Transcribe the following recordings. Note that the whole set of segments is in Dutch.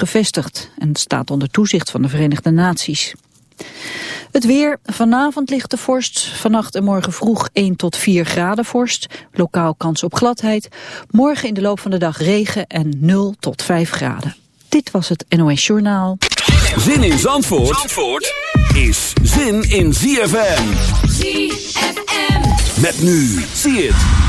gevestigd en staat onder toezicht van de Verenigde Naties. Het weer. Vanavond ligt de vorst. Vannacht en morgen vroeg 1 tot 4 graden vorst. Lokaal kans op gladheid. Morgen in de loop van de dag regen en 0 tot 5 graden. Dit was het NOS Journaal. Zin in Zandvoort, Zandvoort is zin in ZFM. ZFM. Met nu. Zie het.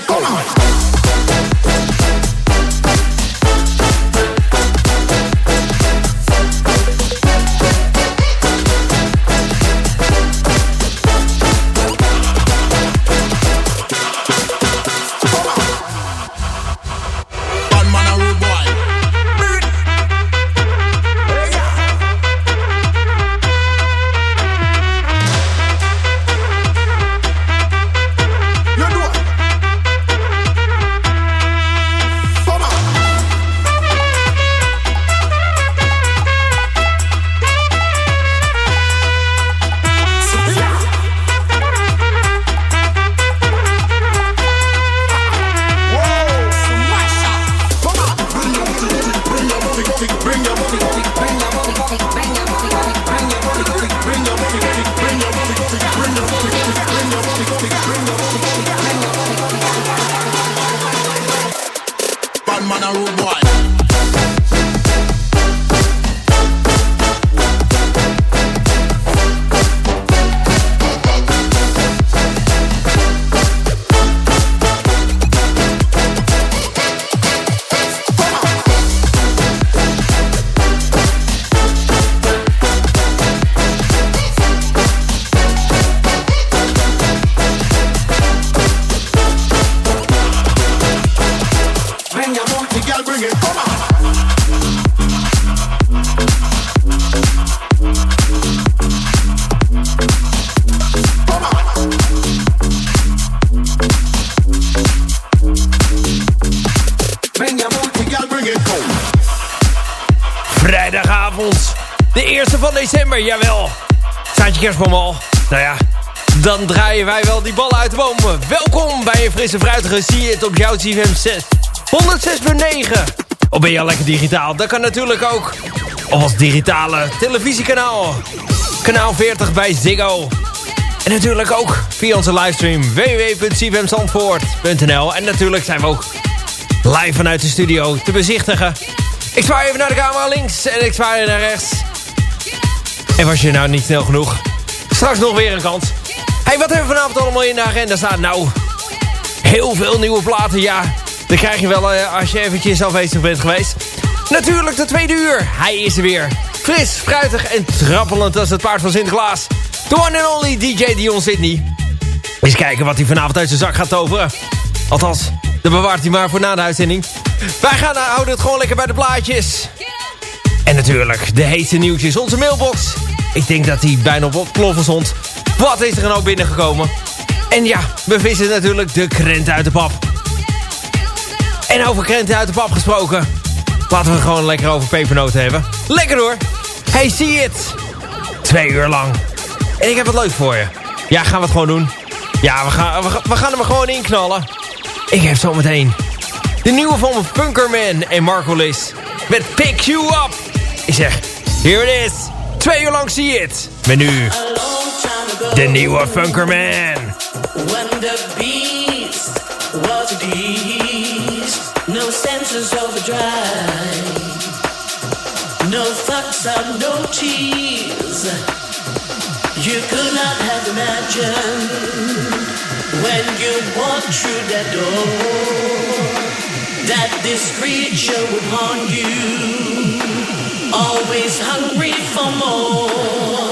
come on. December, jawel. Staat je kerstboom al? Nou ja, dan draaien wij wel die ballen uit de bomen. Welkom bij een frisse fruitige Zie je het op jouw CFM 6. 106.9. Of ben je al lekker digitaal? Dat kan natuurlijk ook. Of als digitale televisiekanaal. Kanaal 40 bij Ziggo. En natuurlijk ook via onze livestream www.cfmzandvoort.nl En natuurlijk zijn we ook live vanuit de studio te bezichtigen. Ik zwaai even naar de camera links en ik zwaai naar rechts. En was je nou niet snel genoeg? Straks nog weer een kans. Hey, wat hebben we vanavond allemaal in de agenda staan? Nou, heel veel nieuwe platen, ja. Dat krijg je wel eh, als je eventjes afwezig bent geweest. Natuurlijk de tweede uur. Hij is er weer. Fris, fruitig en trappelend als het paard van Sinterklaas. The one and only DJ Dion Sydney. Eens kijken wat hij vanavond uit zijn zak gaat toveren. Althans, dat bewaart hij maar voor na de uitzending. Wij gaan nou, houden het gewoon lekker bij de plaatjes. En natuurlijk de heetste nieuwtjes, onze mailbox. Ik denk dat hij bijna op ontploffen stond. Wat is er nou binnengekomen? En ja, we vissen natuurlijk de krenten uit de pap. En over krenten uit de pap gesproken. Laten we gewoon lekker over pepernoten hebben. Lekker hoor. Hey, zie het. Twee uur lang. En ik heb wat leuks voor je. Ja, gaan we het gewoon doen. Ja, we gaan, we, we gaan hem er gewoon in knallen. Ik heb zometeen de nieuwe van Funkerman en Marco Lis. Met Pick You Up. Ik zeg, er. here it is. Twee uur lang zie je het. Met nu de nieuwe Funkerman. When the beast was a beast, no senses overdrive, no fucks up, no. You could not have imagined when you walked through that door that this creature would haunt you, always hungry for more.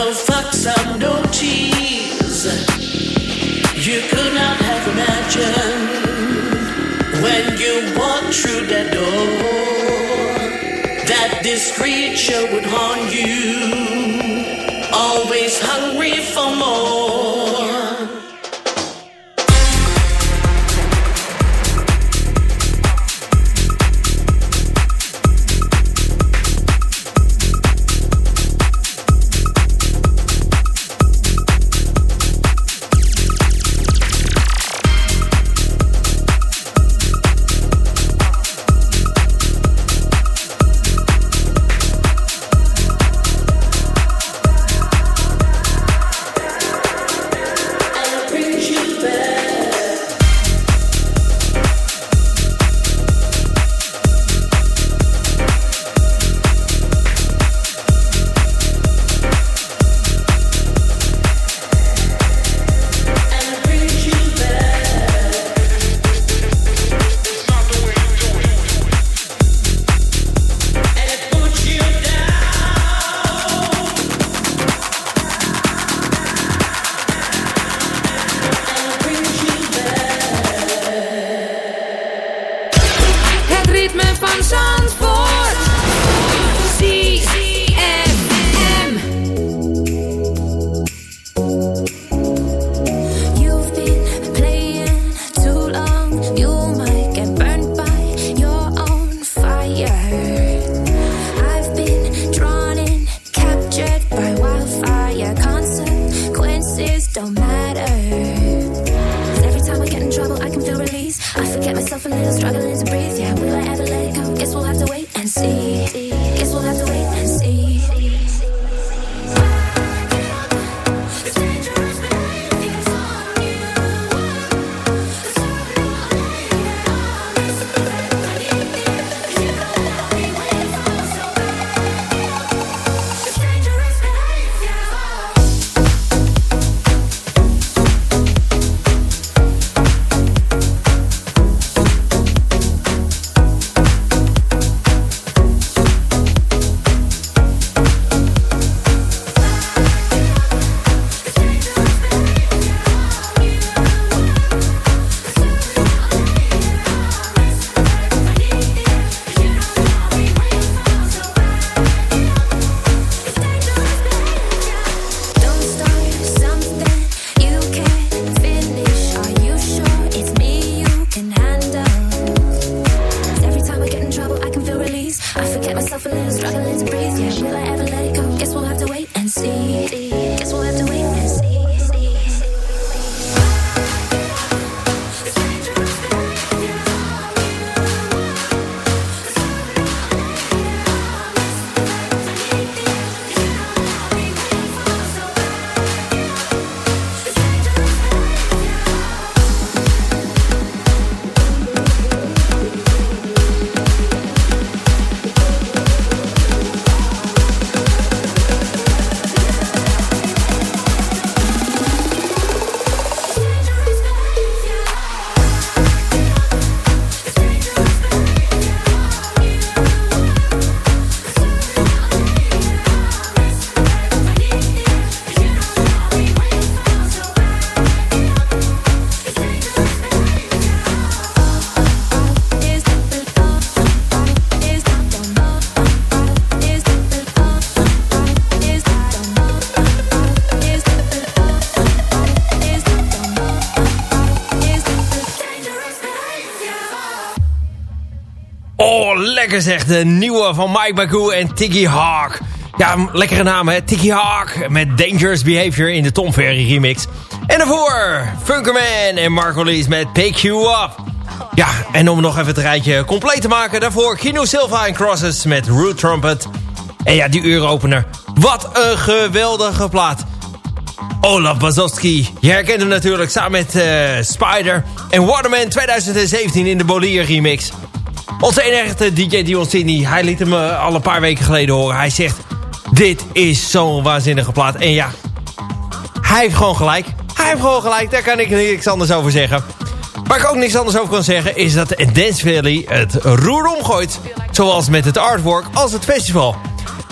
No fucks up, no cheese. You could not have imagined when you walked through that door that this creature would haunt you. Always hungry for more. I forget myself a little, struggling to breathe. Yeah, lekker zeg. De nieuwe van Mike Baku en Tiggy Hawk. Ja, lekkere naam hè. Tiggy Hawk met Dangerous Behavior in de Tom Ferry remix. En daarvoor Funkerman en Marco Lees met Pick You Up. Ja, en om nog even het rijtje compleet te maken... daarvoor Kino Silva en Crosses met Root Trumpet. En ja, die uuropener. Wat een geweldige plaat. Olaf Bazowski. Je herkent hem natuurlijk samen met eh, Spider. En Waterman 2017 in de Bolier remix. Onze enige DJ Dion Sydney, hij liet hem eh, al een paar weken geleden horen. Hij zegt, dit is zo'n waanzinnige plaat. En ja, hij heeft gewoon gelijk. Hij heeft gewoon gelijk, daar kan ik niks anders over zeggen. Waar ik ook niks anders over kan zeggen is dat Dance Valley het roer omgooit. Zoals met het artwork als het festival.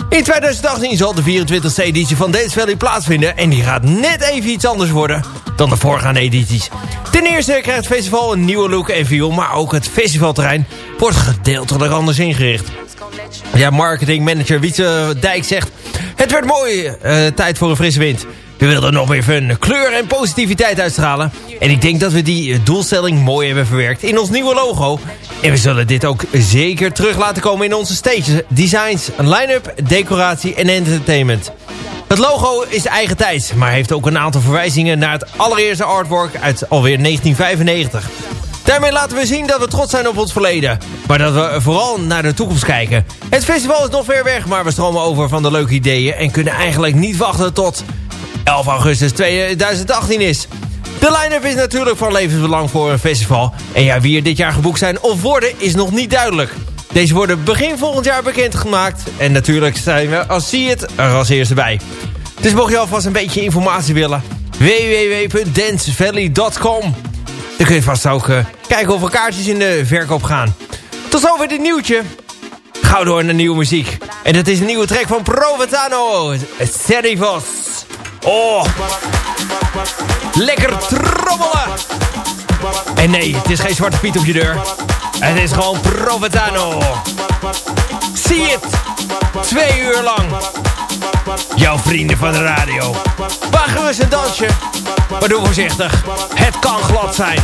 In 2018 zal de 24e editie van Dance Valley plaatsvinden... en die gaat net even iets anders worden dan de voorgaande edities. Ten eerste krijgt het festival een nieuwe look en feel... maar ook het festivalterrein wordt gedeeltelijk anders ingericht. Ja, marketingmanager Wietse Dijk zegt... Het werd mooi, eh, tijd voor een frisse wind. We wilden nog meer fun, kleur en positiviteit uitstralen. En ik denk dat we die eh, doelstelling mooi hebben verwerkt in ons nieuwe logo. En we zullen dit ook zeker terug laten komen in onze stages, designs, line-up, decoratie en entertainment. Het logo is eigen tijds, maar heeft ook een aantal verwijzingen naar het allereerste artwork uit alweer 1995. Daarmee laten we zien dat we trots zijn op ons verleden. Maar dat we vooral naar de toekomst kijken. Het festival is nog ver weg, maar we stromen over van de leuke ideeën... en kunnen eigenlijk niet wachten tot 11 augustus 2018 is. De line-up is natuurlijk van levensbelang voor een festival. En ja, wie er dit jaar geboekt zijn of worden is nog niet duidelijk. Deze worden begin volgend jaar bekendgemaakt. En natuurlijk zijn we als zie het er als eerste bij. Dus mocht je alvast een beetje informatie willen... www.dancevalley.com Dan kun je vast ook uh, kijken of er kaartjes in de verkoop gaan. Tot zover dit nieuwtje. Gauw door naar nieuwe muziek. En dat is een nieuwe track van Provenzano. Serivos. Oh. Lekker trommelen. En nee, het is geen Zwarte Piet op je deur. Het is gewoon Provenzano. Zie het. Twee uur lang. Jouw vrienden van de radio. Wagen gerust een dansje. Maar doe voorzichtig. Het kan glad zijn.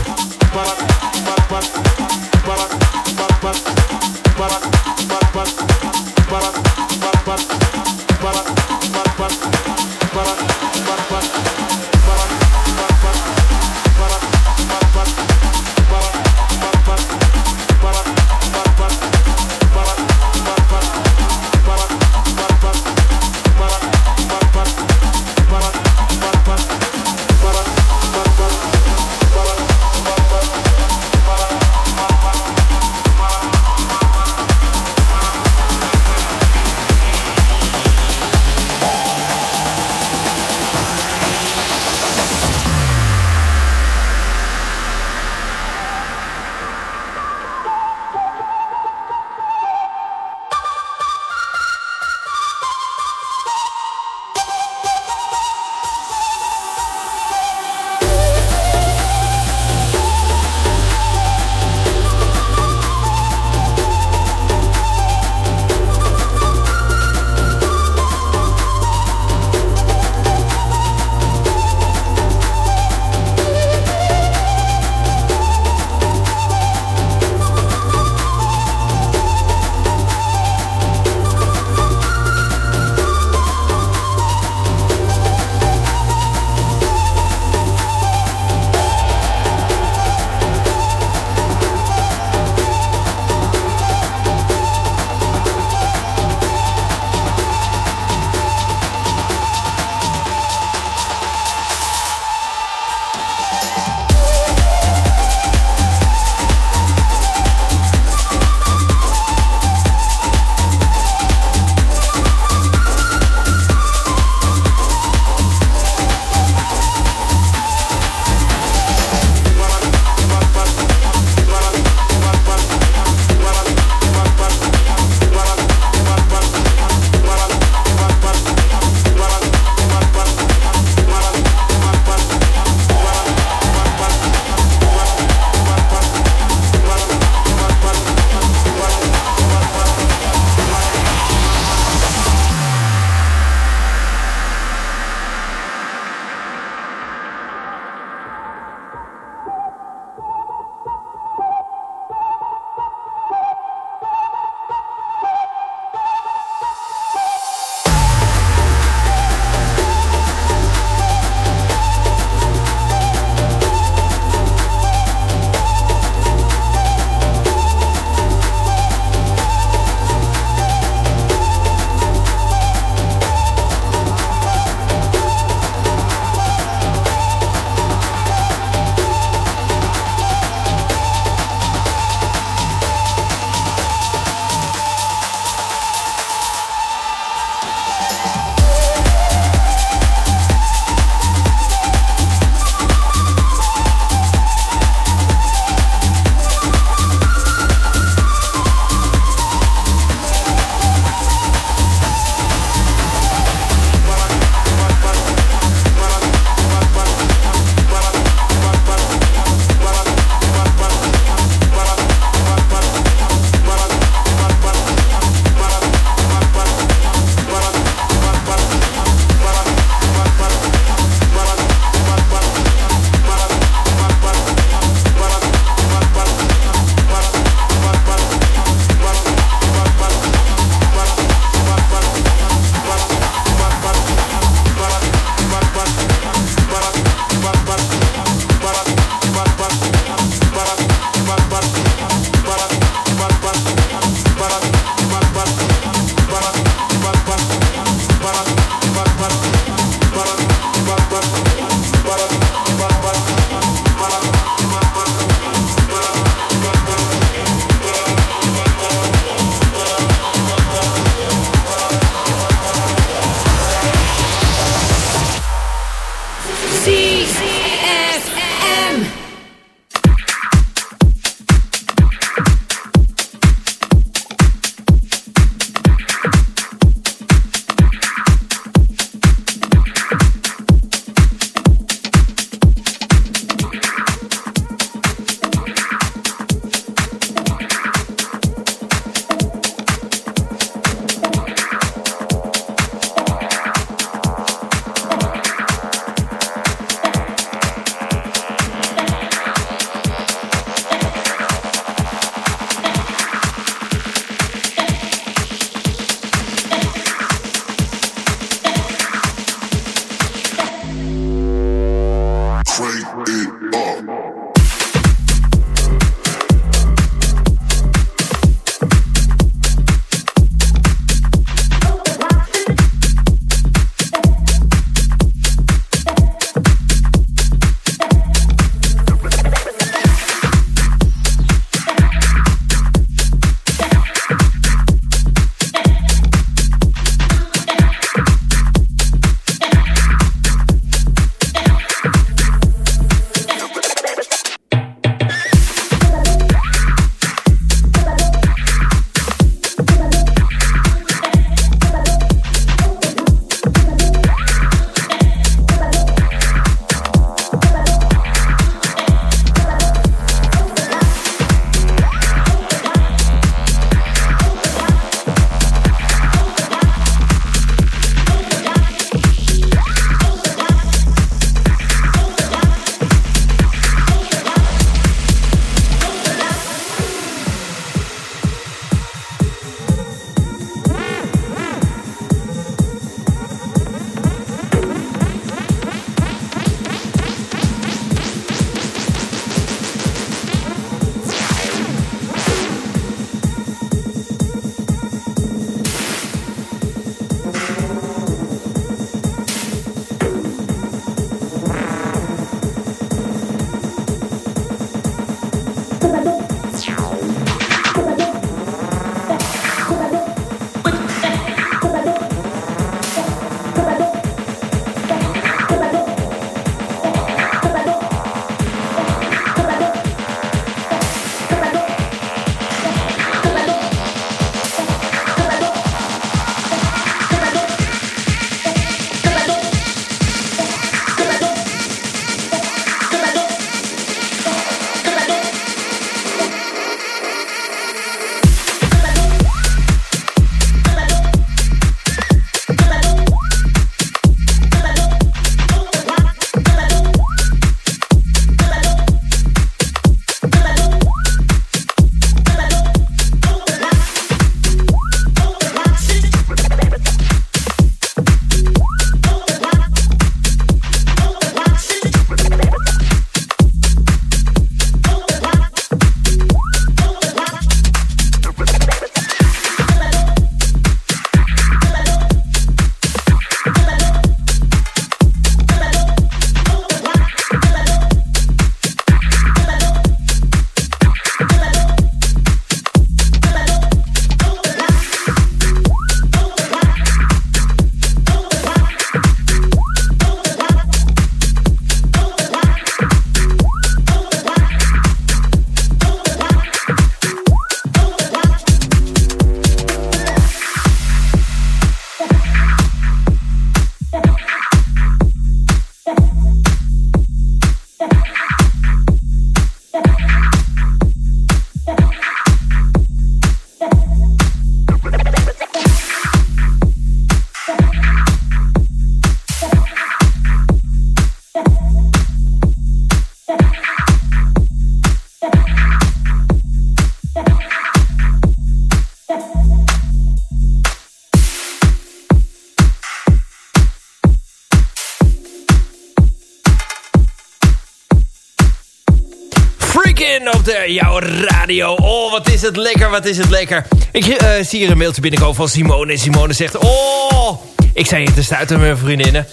Het lekker, wat is het lekker. Ik eh, zie hier een mailtje binnenkomen van Simone. En Simone zegt, oh, ik zei hier te stuiten met mijn vriendinnen.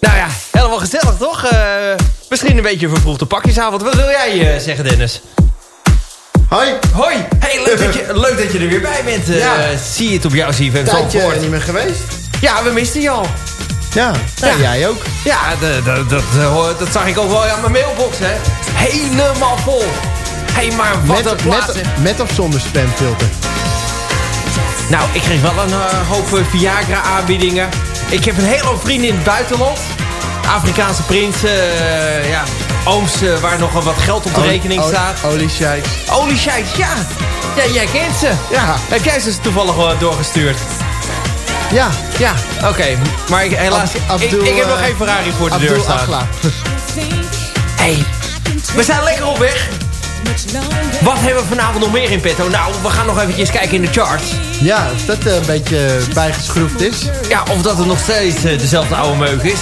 Nou ja, helemaal gezellig toch? Eh, misschien een beetje een vervroegde pakjesavond. Wat wil jij eh, zeggen, Dennis? Hoi. Hoi, hey, leuk, dat je, leuk dat je er weer bij bent. Ja. Zie je het op jouw CFM Tijdje Zandvoort. niet meer geweest. Ja, we misten je al. Ja, Ja. jij ook. Ja, dat, hoor- dat zag ik ook wel aan mijn mailbox, hè. Helemaal vol. Hé, hey, maar wat een Met, met, met of zonder spamfilter? Nou, ik kreeg wel een eh, hoop eh, Viagra-aanbiedingen. Ik heb een hele hoop vrienden in het buitenland. Afrikaanse prinsen, eh, ja, ooms waar nogal wat geld op de rekening staat. Olie sheiks. Olie sheiks, ja. Ja, jij kent ze. Ja. Heb jij ze toevallig wel doorgestuurd? Ja. Ja, oké. Maar ik, helaas, Ab- ik, Abdul, ik heb nog geen Ferrari voor de Abdul deur staan. Agla. Hey, we zijn lekker op weg. Wat hebben we vanavond nog meer in petto? Nou, we gaan nog eventjes kijken in de charts. Ja, of dat eh, een beetje bijgeschroefd is. Ja, of dat het nog steeds eh, dezelfde oude meuk is.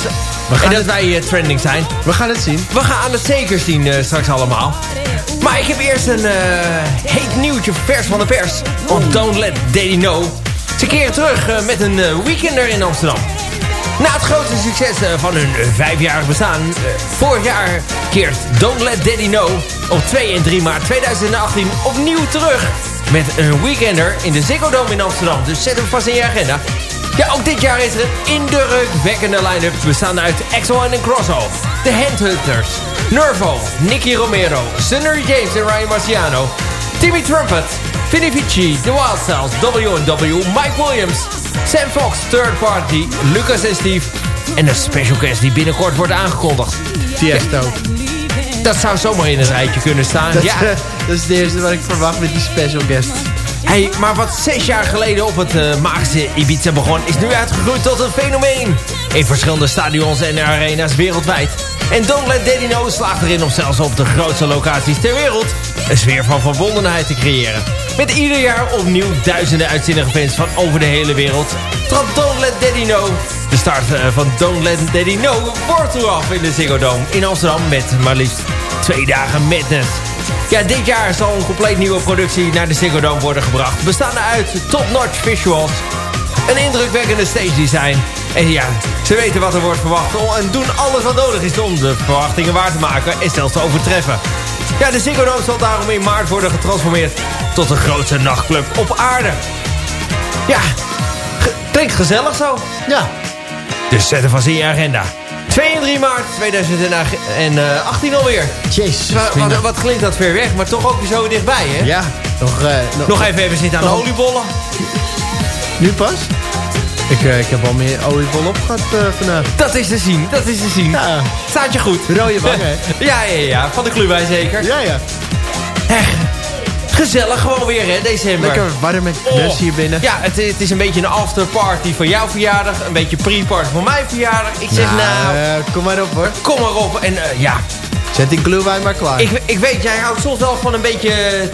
En dat het- wij eh, trending zijn. We gaan het zien. We gaan het zeker zien straks allemaal. Maar ik heb eerst een heet nieuwtje vers van de pers. Want Don't Let Daddy Know. Ze keren terug met een weekender in Amsterdam. Na het grote succes eh, van hun eh, vijfjarig bestaan... eh, vorig jaar keert Don't Let Daddy Know op 2 en 3 maart 2018 opnieuw terug. Met een weekender in de Ziggo Dome in Amsterdam. Dus zet hem vast in je agenda. Ja, ook dit jaar is er een indrukwekkende line-up bestaande uit Axel en Crosso, The Handhunters, Nervo, Nicky Romero, Sunnery James en Ryan Marciano, Timmy Trumpet, Vinny Vici, The Wild Styles, W&W, Mike Williams, Sam Fox, Third Party, Lucas en Steve en een special guest die binnenkort wordt aangekondigd. Tiesto. Dat zou zomaar in het rijtje kunnen staan. Dat, ja, eh, dat is het eerste wat ik verwacht met die special guest. Hey, maar wat zes jaar geleden op het eh, magische Ibiza begon... is nu uitgegroeid tot een fenomeen. In verschillende stadions en arena's wereldwijd. En Don't Let Daddy Know slaagt erin om zelfs op de grootste locaties ter wereld... een sfeer van verbondenheid te creëren. Met ieder jaar opnieuw duizenden uitzinnige fans van over de hele wereld... trad Don't Let Daddy Know... De start eh, van Don't Let Daddy Know wordt af in de Ziggo Dome in Amsterdam... met maar liefst twee dagen madness. Ja, dit jaar zal een compleet nieuwe productie naar de Ziggo Dome worden gebracht. Bestaande uit top-notch visuals, een indrukwekkende stage design. En ja, ze weten wat er wordt verwacht en doen alles wat nodig is om de verwachtingen waar te maken en zelfs te overtreffen. Ja, de Ziggo Dome zal daarom in maart worden getransformeerd tot de grootste nachtclub op aarde. Ja, ge- klinkt gezellig zo. Ja. Dus zet er vast in je agenda. 2 en 3 maart 2018 alweer. Jezus. Wa- Mina. Wat, wat klinkt dat ver weg, maar toch ook weer zo dichtbij, hè? Ja. Nog, eh, nog, Nog even even zitten aan de Oh. oliebollen. Nu pas? Ik, eh, ik heb al meer oliebol opgehad eh vandaag. Dat is te zien, dat is te zien. Ja. Staat je goed. Rode hè? ja, ja, ja. Van de Kluwij zeker. Ja, ja. Echt. Gezellig gewoon weer, hè, december. Lekker warm en Oh. hier binnen. Ja, het, het is een beetje een afterparty van jouw verjaardag. Een beetje pre-party van mijn verjaardag. Ik zeg nou, eh, kom maar op hoor. kom maar op. En ja, Zet die glühwein maar klaar. ik, ik weet, jij houdt soms wel van een beetje eh,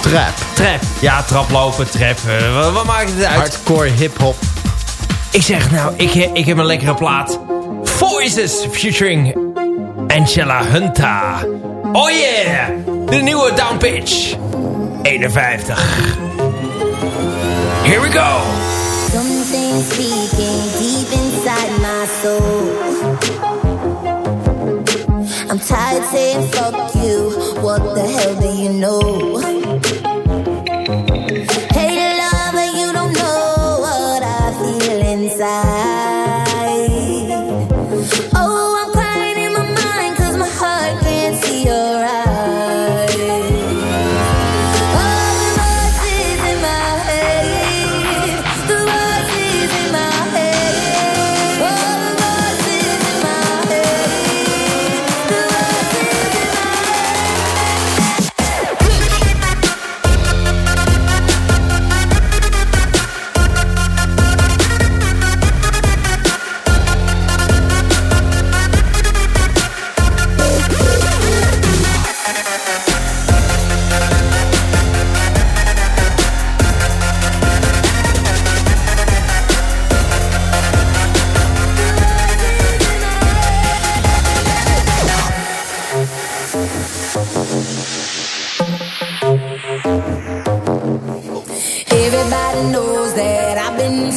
trap. Trap. Ja, traplopen, trap. eh, wat, wat maakt het uit? Hardcore hip-hop. Ik zeg nou, ik, ik heb een lekkere plaat. Voices featuring Angela Hunta. Oh yeah! De nieuwe downpitch. 51. Here we go! Something speaking deep inside my soul. I'm tired saying fuck you. What the hell do you know?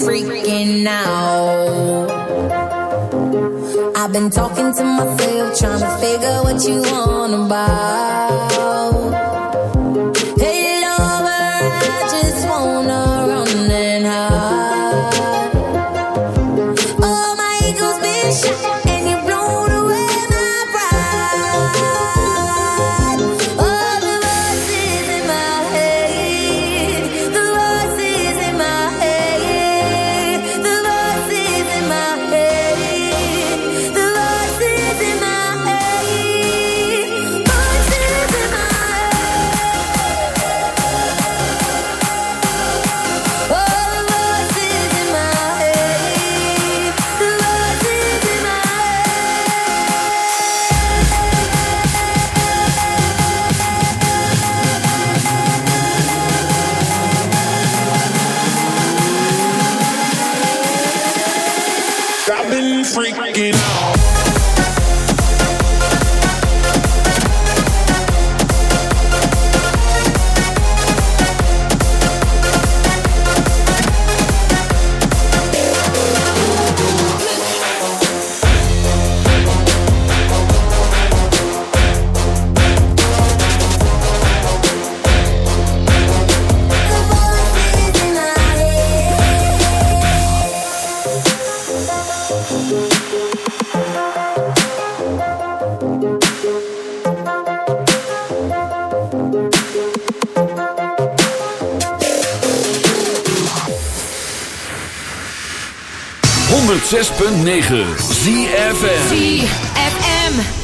freaking out. I've been talking to myself, trying to figure what you on about. 106.9 ZFM ZFM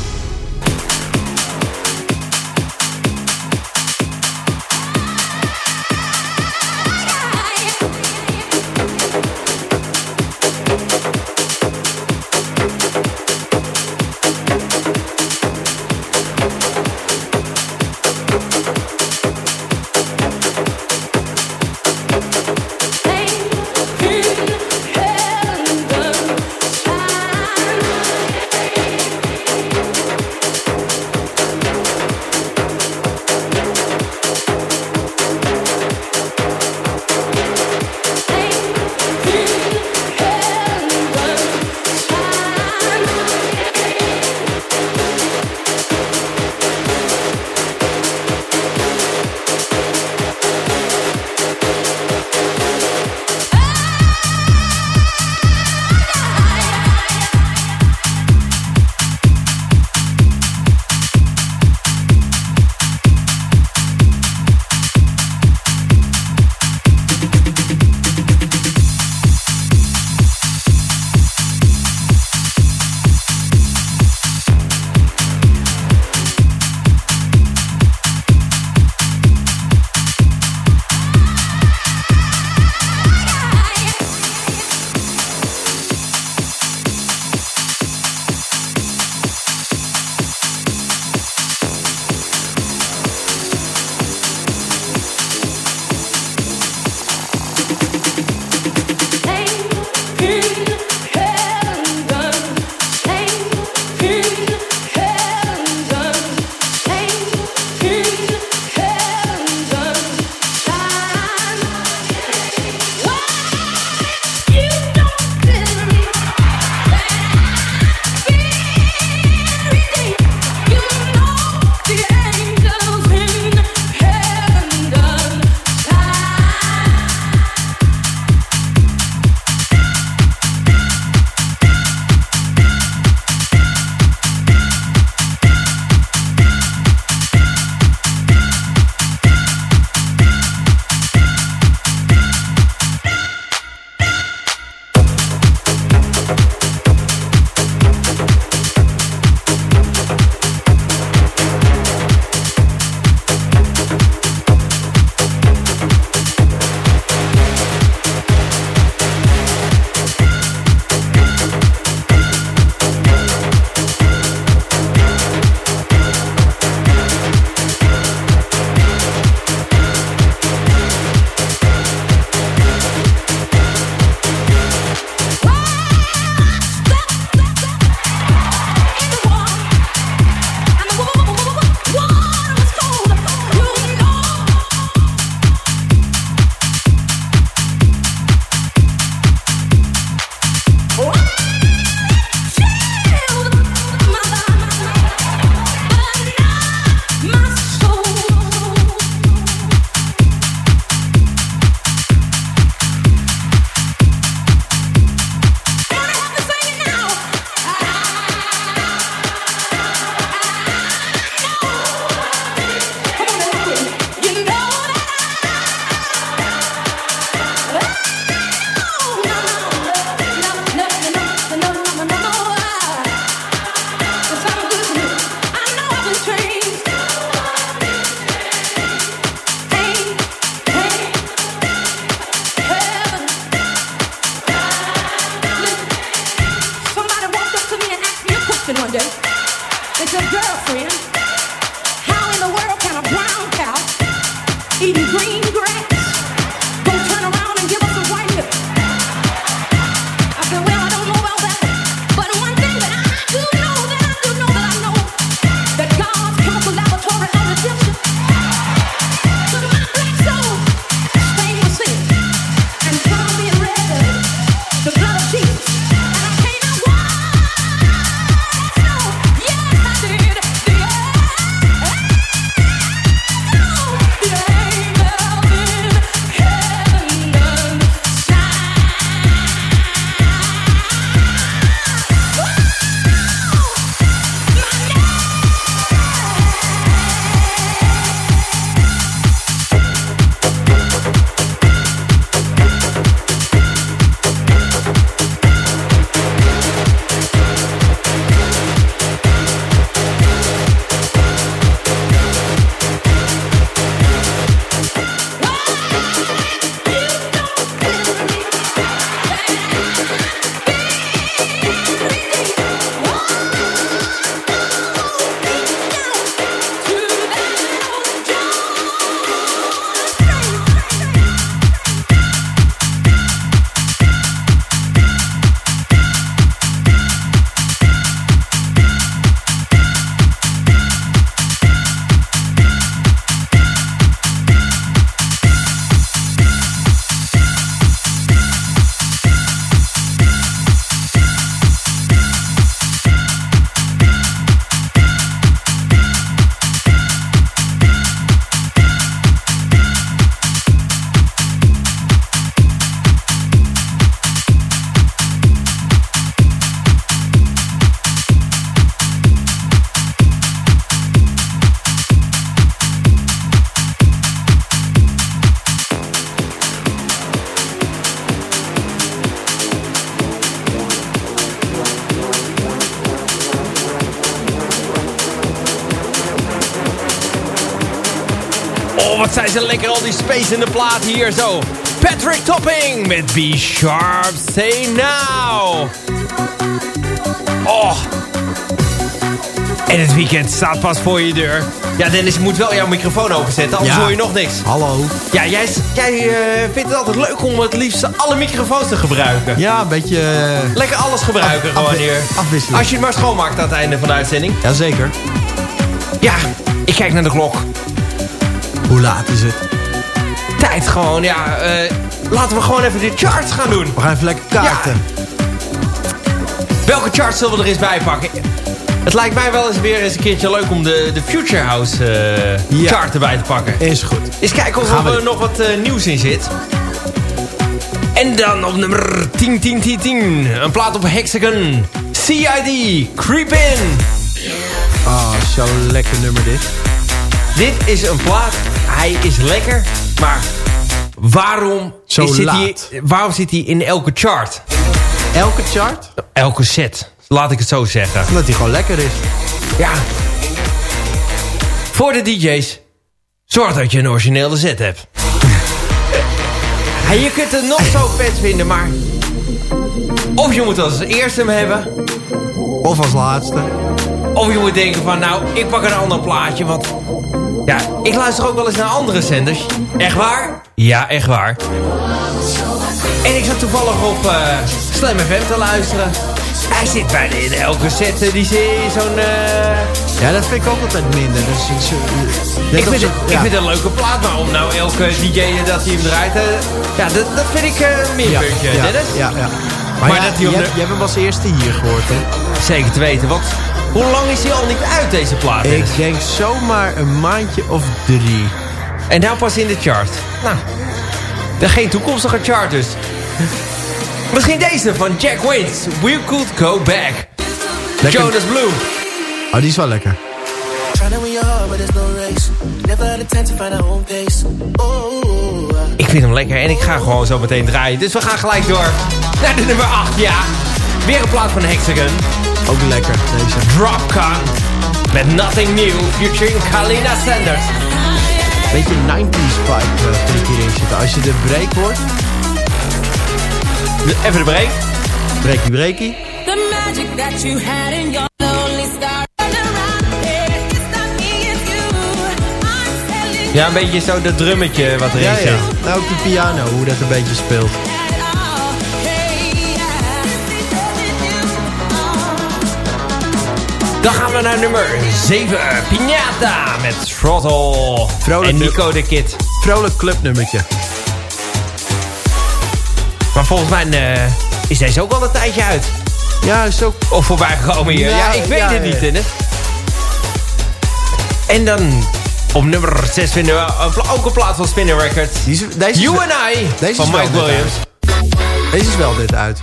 space in de plaat hier zo. Patrick Topping met Be Sharp Say Now. Oh. En het weekend staat pas voor je deur. Ja, Dennis, je moet wel jouw microfoon openzetten, anders Ja. hoor je nog niks. Hallo. Ja, jij, jij eh, vindt het altijd leuk om het liefst alle microfoons te gebruiken. Ja, een beetje... eh, Lekker alles gebruiken Af- gewoon afwi- hier. afwisselen. Als je het maar schoonmaakt aan het einde van de uitzending. Jazeker. Ja, ik kijk naar de klok. Hoe laat is het? Tijd gewoon, ja. eh, laten we gewoon even de charts gaan doen. We gaan even lekker kaarten. Welke charts zullen we er eens bij pakken? Het lijkt mij wel eens weer eens een keertje leuk om de, de Future House eh, Ja. chart erbij te pakken. Is goed. Eens kijken of er nog wat eh, nieuws in zit. En dan op nummer 10, 10, 10, 10. Een plaat op Hexagon. CID, Creep In. Ah, zo'n lekker nummer dit. Dit is een plaat. Hij is lekker, maar waarom, Zo is- zit laat. hij, waarom zit hij in elke chart? Elke chart, Elke set, laat ik het zo zeggen. omdat hij gewoon lekker is. Ja. Voor de DJ's, zorg dat je een originele set hebt. en je kunt het nog zo vet vinden, maar... Of je moet als eerste hem hebben... Of als laatste. Of je moet denken van, nou, ik pak een ander plaatje, want... Ja, ik luister ook wel eens naar andere zenders. Echt waar? Ja, echt waar. En ik zat toevallig op eh Slam FM te luisteren. Hij zit bijna in elke set, eh, die zo'n... eh, Ja, dat vind ik ook altijd minder. Dus, ik- zo- vind het, ik vind het een leuke plaat, maar om nou elke DJ dat hij hem draait... ja, dat, dat vind ik eh, een ja, meerpuntje, ja, Dennis. ja, ja. Maar Maar, dat hij op je, de- hebt, je hebt hem als eerste hier gehoord, hè? Zeker te weten, want hoe lang is hij al niet uit, deze plaat? Ik denk zomaar een maandje of drie. En nou pas in de chart. Nou, er geen toekomstige chart dus. Misschien deze van Jack Wins. We could go back. Lekker. Jonas Blue. Oh, die is wel lekker. Own pace. Oh, Ik vind hem lekker en ik ga gewoon zo meteen draaien. Dus we gaan gelijk door naar de nummer 8, ja. Weer een plaat van Hexagon. Ook lekker, deze. Dropcon. Met Nothing New, featuring Kalina Sanders. Beetje 90s vibe vind ik hierin zitten. Als je de break hoort, Even de break. breakie breakie. The magic that you had in your Ja, een beetje zo dat drummetje wat erin Ja, zit. ja. Nou, ook de piano, hoe dat een beetje speelt. Dan gaan we naar nummer 7. Piñata met Throttle. Vrolijk en Nico de Kid. Vrolijk clubnummertje. Maar volgens mij eh, is deze ook al een tijdje uit. Ja, is ook... Of voorbij gekomen hier. Nou, ja, ik weet ja, het niet, Dennis. En dan op nummer 6 vinden we een ook een plaat van Spinning Records. Deze You and I deze van Mike Williams. Deze is wel dit uit.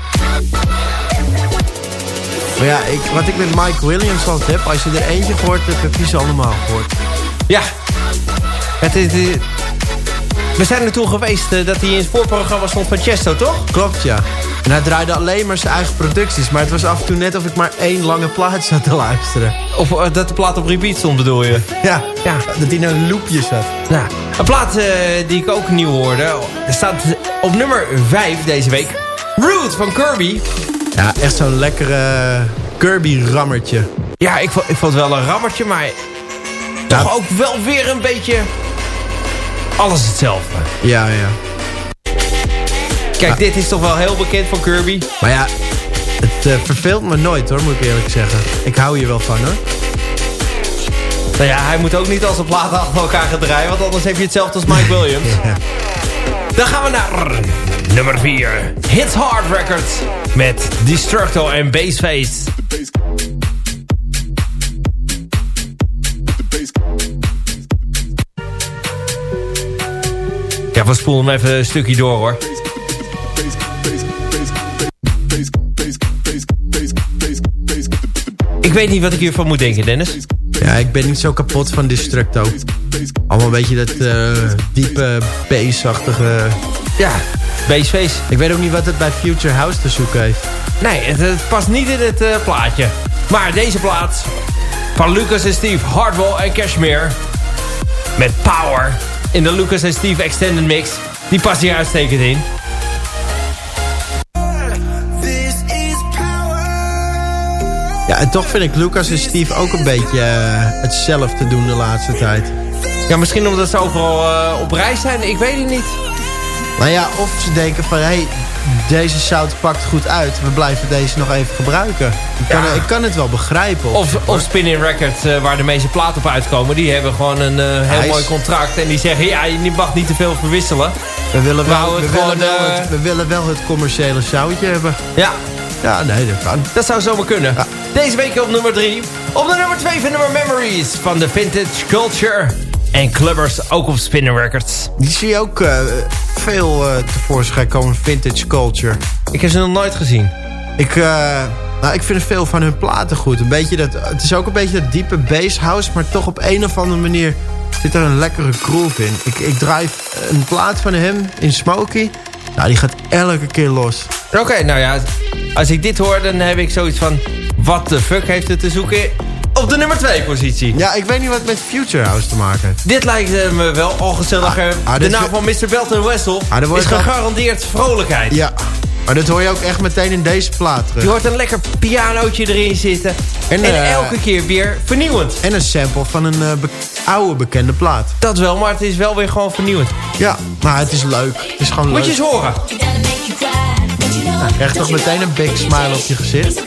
Maar ja, ik, wat ik met Mike Williams altijd heb... als je er eentje gehoord hebt, heb je ze allemaal gehoord. Ja. Het is, we zijn er toen geweest eh, dat hij in het voorprogramma stond van Chesto, toch? Klopt, ja. En hij draaide alleen maar zijn eigen producties. Maar het was af en toe net of ik maar één lange plaat zat te luisteren. Of eh, dat de plaat op repeat stond, bedoel je? Ja, Ja. dat hij naar een loopje zat. Nou, een plaat eh, die ik ook nieuw hoorde. Er staat op nummer 5 deze week. Root van Kirby. Ja, echt zo'n lekkere Kirby-rammertje. Ja, ik vond, ik vond het wel een rammertje, maar toch Ja. ook wel weer een beetje alles hetzelfde. Ja, ja. Kijk, dit is toch wel heel bekend van Kirby. Maar ja, het eh, verveelt me nooit hoor, moet ik eerlijk zeggen. Ik hou hier wel van hoor. Nou ja, hij moet ook niet als een plaat achter elkaar gaan draaien, want anders heb je hetzelfde als Mike Williams. Dan gaan we naar nummer 4. Hits Hard Records met Destructo en Bassface. Ja, we spoelen hem even een stukje door hoor. Ik weet niet wat ik hiervan moet denken, Dennis. Ja, ik ben niet zo kapot van Destructo. Allemaal een beetje dat eh, diepe, bassachtige... Ja, Bassface. Ik weet ook niet wat het bij Future House te zoeken heeft. Nee, het, het past niet in het eh, plaatje. Maar deze plaat van Lucas en Steve Hardwell en Cashmere. Met Power in de Lucas en Steve Extended Mix. Die past hier uitstekend in. Ja, en toch vind ik Lucas en Steve ook een beetje eh, hetzelfde doen de laatste tijd. Ja, misschien omdat ze overal eh, op reis zijn. Ik weet het niet. Nou ja, of ze denken van, hé, hey, deze sound pakt goed uit. We blijven deze nog even gebruiken. Ik kan, Ja. ik kan het wel begrijpen. Of, of Spinning Records, eh, waar de meeste platen op uitkomen. Die hebben gewoon een eh, heel mooi contract. En die zeggen, ja, je mag niet te veel verwisselen. we, willen we wel, we, het willen wel eh, het, we willen wel het commerciële soundje hebben. Ja, Ja, nee, dat kan. Dat zou zomaar kunnen. Ja. Deze week op nummer 3. Op de nummer 2 vinden we Memories van de Vintage Culture. En Clubbers ook op Spinning Records. Die zie je ook eh, veel eh, tevoorschijn komen, vintage culture. Ik heb ze nog nooit gezien. Ik, eh, nou, ik vind veel van hun platen goed. Een beetje dat, het is ook een beetje dat diepe basshouse, maar toch op een of andere manier zit er een lekkere groove in. Ik, ik draai een plaat van hem in Smokey. Nou, die gaat elke keer los. Oké, nou ja. Als ik dit hoor, dan heb ik zoiets van... What the fuck heeft het te zoeken op de nummer 2 positie? Ja, ik weet niet wat het met Future House te maken heeft. Dit lijkt eh, me wel al gezelliger. Ah, ah, de naam van Mr. Belton Wessel Ah, is gegarandeerd vrolijkheid. Ja, maar dat hoor je ook echt meteen in deze plaat terug. Je hoort een lekker pianootje erin zitten. En, En, eh, elke keer weer vernieuwend. En een sample van een eh, be- oude bekende plaat. Dat wel, maar het is wel weer gewoon vernieuwend. Ja, maar het is leuk. Het is gewoon Moet je leuk. eens horen. Je krijgt toch meteen een big smile op je gezicht.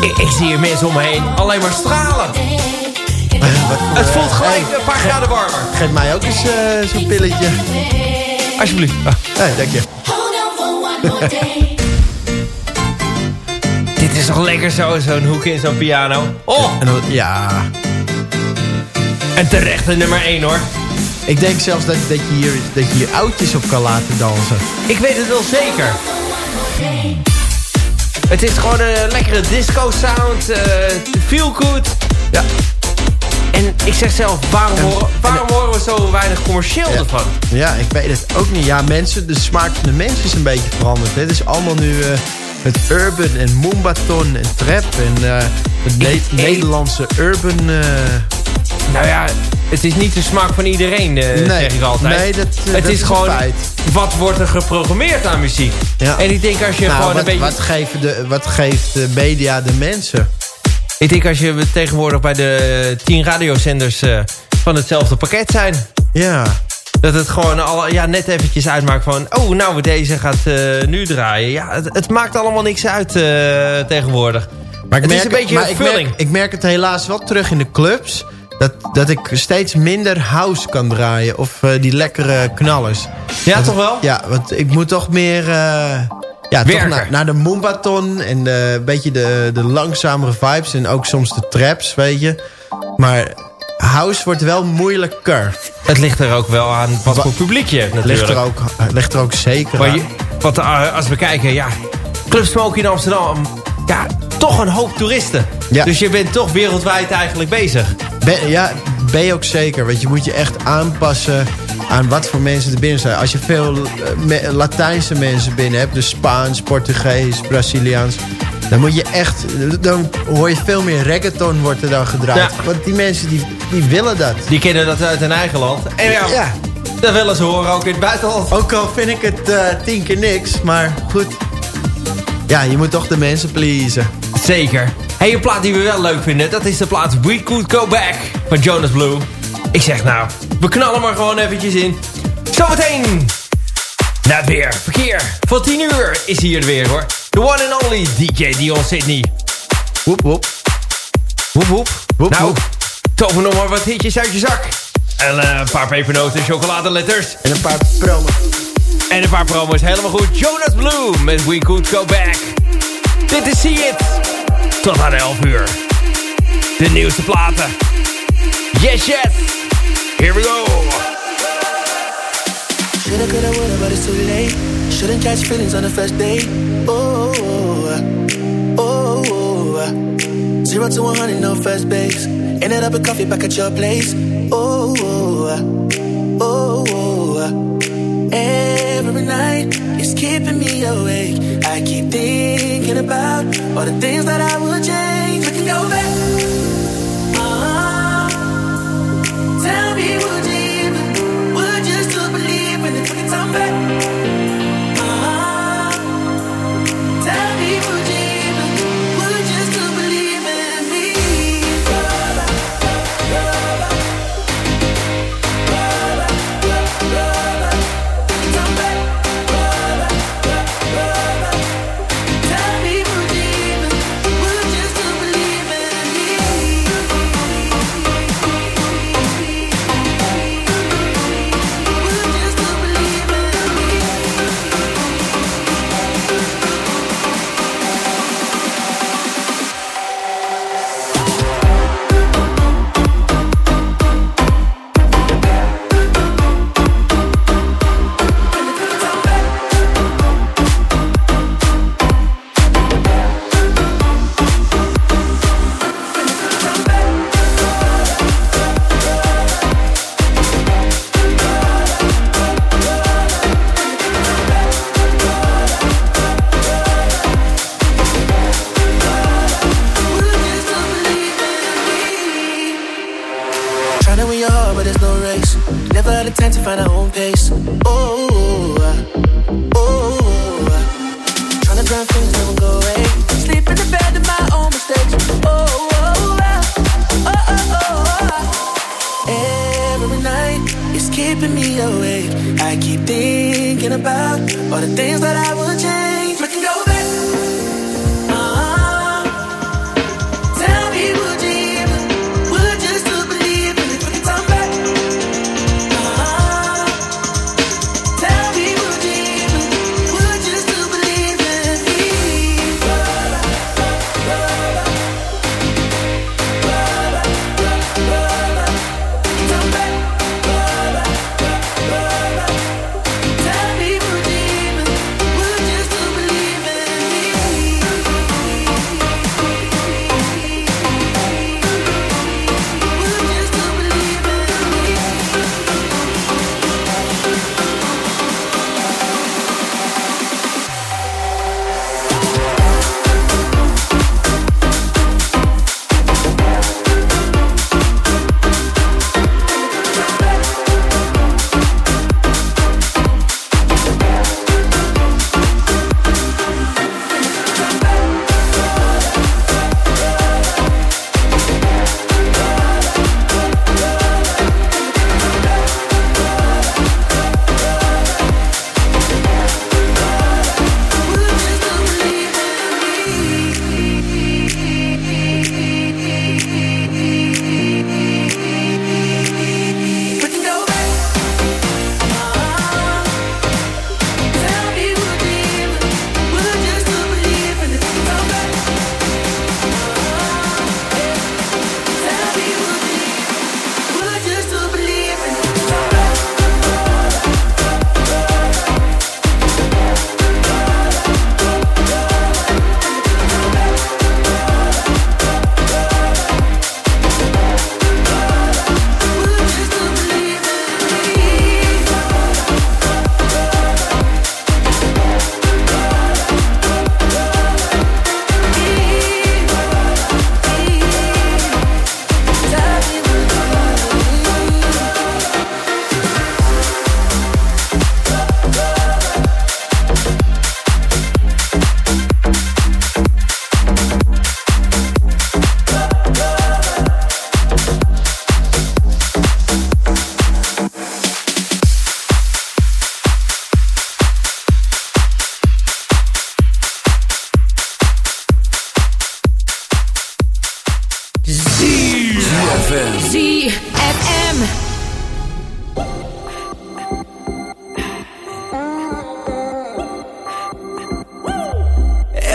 Ik, ik zie hier mensen om me heen alleen maar stralen. Voor, Het voelt gelijk hey, een paar graden warmer. Geef mij ook eens eh, zo'n pilletje. Alsjeblieft. Nee, dank je. dit is toch lekker zo, zo'n hoek in zo'n piano. Oh, En dan, ja, en terecht de nummer 1 hoor. ik denk zelfs dat, dat, je hier, dat je hier oudjes op kan laten dansen. Ik weet het wel zeker. Het is gewoon een lekkere disco sound. eh feel good. Ja. En ik zeg zelf, waarom, En- horen, waarom horen we zo weinig commercieel Ja. ervan? Ja, ik weet het ook niet. Ja, mensen, de smaak van de mensen is een beetje veranderd. Het is allemaal nu eh, het urban en moombaton en trap en eh, het Ne- Nederlandse urban... Nou ja, het is niet de smaak van iedereen, eh, Nee. zeg ik altijd. Nee, dat, eh, het dat is is gewoon, feit. wat wordt er geprogrammeerd aan muziek? Ja. En ik denk als je nou, gewoon wat, een beetje... wat, geven de, wat geeft de media de mensen? Ik denk als je tegenwoordig bij de tien radiozenders eh, van hetzelfde pakket zijn. Ja. Dat het gewoon al, ja, net eventjes uitmaakt van... Oh, nou, deze gaat nu draaien. Ja, het, het maakt allemaal niks uit tegenwoordig. Maar ik Het is merk, een beetje maar een ik merk, ik merk het helaas wel terug in de clubs. Dat, dat ik steeds minder house kan draaien. Of eh, die lekkere knallers. Ja, Dat- toch wel? Ja, want ik moet toch meer... eh, ja, toch Werken. naar, naar de Moombaton. En de, een beetje de, de langzamere vibes. En ook soms de traps, weet je. Maar house wordt wel moeilijker. Het ligt er ook wel aan wat voor publiek je hebt natuurlijk. Ligt er ook, ligt er ook zeker Maar aan. eh, als we kijken, ja, Club Smoke in Amsterdam, ja, toch een hoop toeristen. Ja. Dus je bent toch wereldwijd eigenlijk bezig. Ben, ja, ben je ook zeker. Want je moet je echt aanpassen aan wat voor mensen er binnen zijn. Als je veel eh, Latijnse mensen binnen hebt... dus Spaans, Portugees, Braziliaans... dan moet je echt... dan hoor je veel meer reggaeton wordt er dan gedraaid. Ja. Want die mensen die, die willen dat. Die kennen dat uit hun eigen land. En ja, Ja. dat willen ze horen ook in het buitenland. Ook al vind ik het eh, tien keer niks, maar goed. Ja, je moet toch de mensen pleasen. Zeker. Hey, een plaat die we wel leuk vinden, dat is de plaat We Could Go Back van Jonas Blue. Ik zeg nou, we knallen maar gewoon eventjes in. Zometeen, na het weer, verkeer. Voor 10 uur is hier weer hoor. The one and only DJ Dion Sydney. Woep, woep. Woep woep. Woep, nou, woep. tover nog maar wat hitjes uit je zak. En eh, een paar pepernoten, chocoladeletters. En een paar promen. En een paar promos, helemaal goed. Jonas Blue met We Could Go Back. Dit is See It. Tot aan 11 uur. De nieuwste platen. Yes, yes. Here we go. Shoulda, coulda, woulda, but it's too late. Shouldn't catch feelings on the first date. Oh, oh, oh. Zero to 100, no first base. Ended up a coffee back at your place. Oh, oh, oh. Every night keeping me awake. I keep thinking about all the things that I would change. We can go back. Tell me, would you would you still believe? We can turn back.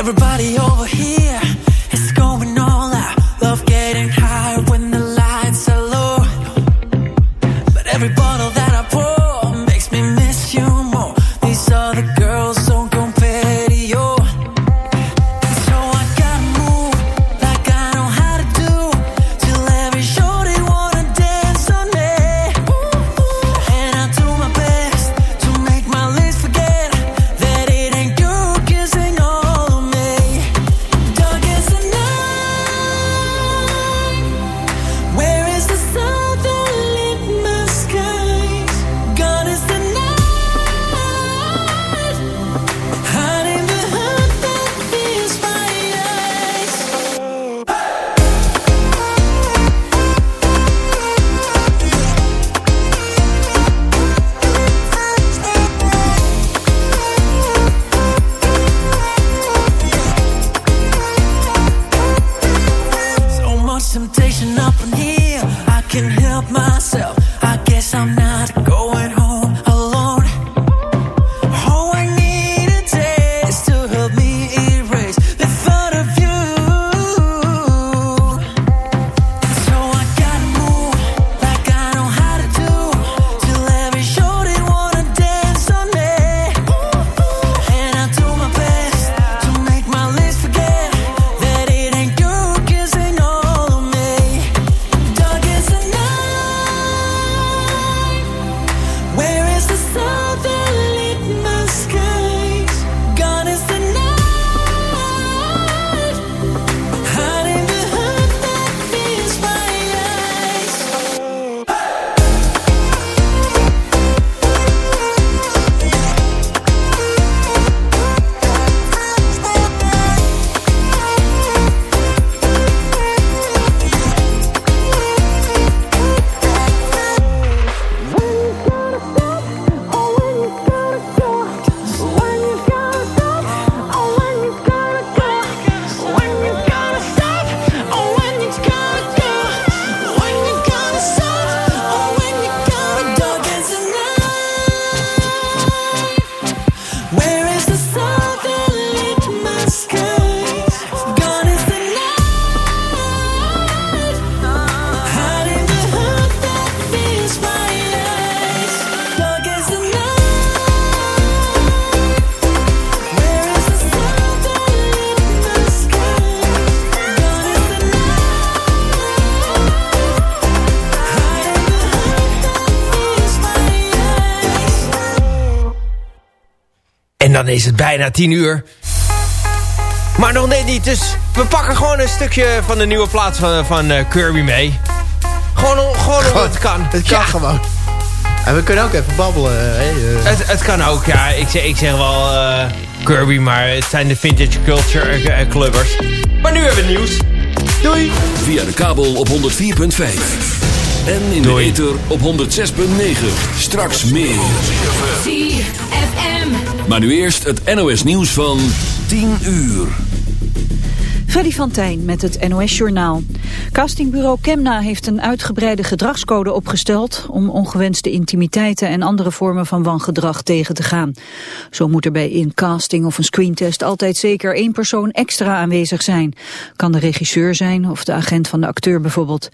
Everybody over here is het bijna tien uur. Maar nog net niet, dus we pakken gewoon een stukje van de nieuwe plaats van, van eh, Kirby mee. Gewoon, om- gewoon omdat het kan. Het kan Ja, gewoon. En we kunnen ook even babbelen. hè, eh. Het, het kan ook, ja. Ik zeg, ik zeg wel eh, Kirby, maar het zijn de vintage culture clubbers. Maar nu hebben we het nieuws. Doei! Via de kabel op 104.5. En in de ether op 106.9. Straks meer. ZFM. Maar nu eerst het NOS nieuws van 10 uur. Freddy van Tijn met het NOS-journaal. Castingbureau Kemna heeft een uitgebreide gedragscode opgesteld... om ongewenste intimiteiten en andere vormen van wangedrag tegen te gaan. Zo moet er bij een casting of een screentest altijd zeker één persoon extra aanwezig zijn. Kan de regisseur zijn of de agent van de acteur bijvoorbeeld.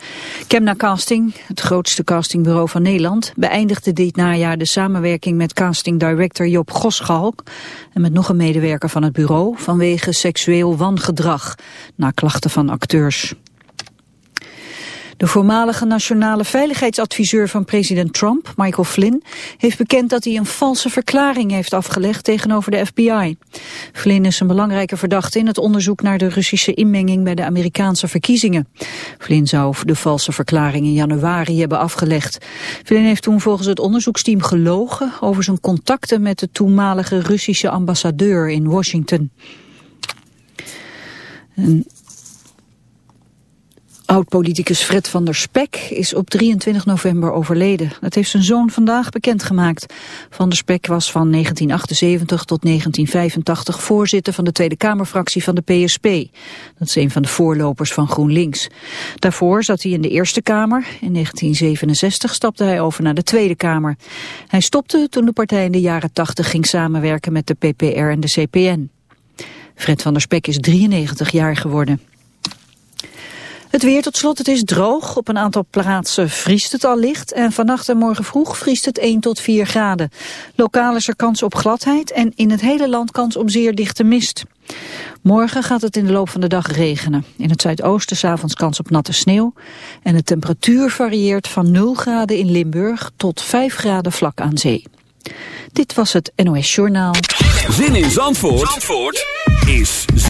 Kemna Casting, het grootste castingbureau van Nederland... beëindigde dit najaar de samenwerking met casting director Job Goschalk... en met nog een medewerker van het bureau vanwege seksueel wangedrag... na klachten van acteurs. De voormalige nationale veiligheidsadviseur van president Trump, Michael Flynn, heeft bekend dat hij een valse verklaring heeft afgelegd tegenover de FBI. Flynn is een belangrijke verdachte in het onderzoek naar de Russische inmenging bij de Amerikaanse verkiezingen. Flynn zou de valse verklaring in januari hebben afgelegd. Flynn heeft toen volgens het onderzoeksteam gelogen over zijn contacten met de toenmalige Russische ambassadeur in Washington. Oud-politicus Fred van der Spek is op 23 november overleden. Dat heeft zijn zoon vandaag bekendgemaakt. Van der Spek was van 1978 tot 1985 voorzitter van de Tweede Kamerfractie van de PSP. Dat is een van de voorlopers van GroenLinks. Daarvoor zat hij in de Eerste Kamer. In 1967 stapte hij over naar de Tweede Kamer. Hij stopte toen de partij in de jaren 80 ging samenwerken met de PPR en de CPN. Fred van der Spek is 93 jaar geworden. Het weer tot slot, het is droog. Op een aantal plaatsen vriest het al licht. En vannacht en morgen vroeg vriest het 1 tot 4 graden. Lokaal is er kans op gladheid en in het hele land kans op zeer dichte mist. Morgen gaat het in de loop van de dag regenen. In het zuidoosten s'avonds kans op natte sneeuw. En de temperatuur varieert van 0 graden in Limburg tot 5 graden vlak aan zee. Dit was het NOS Journaal. Zin in Zandvoort, Zandvoort is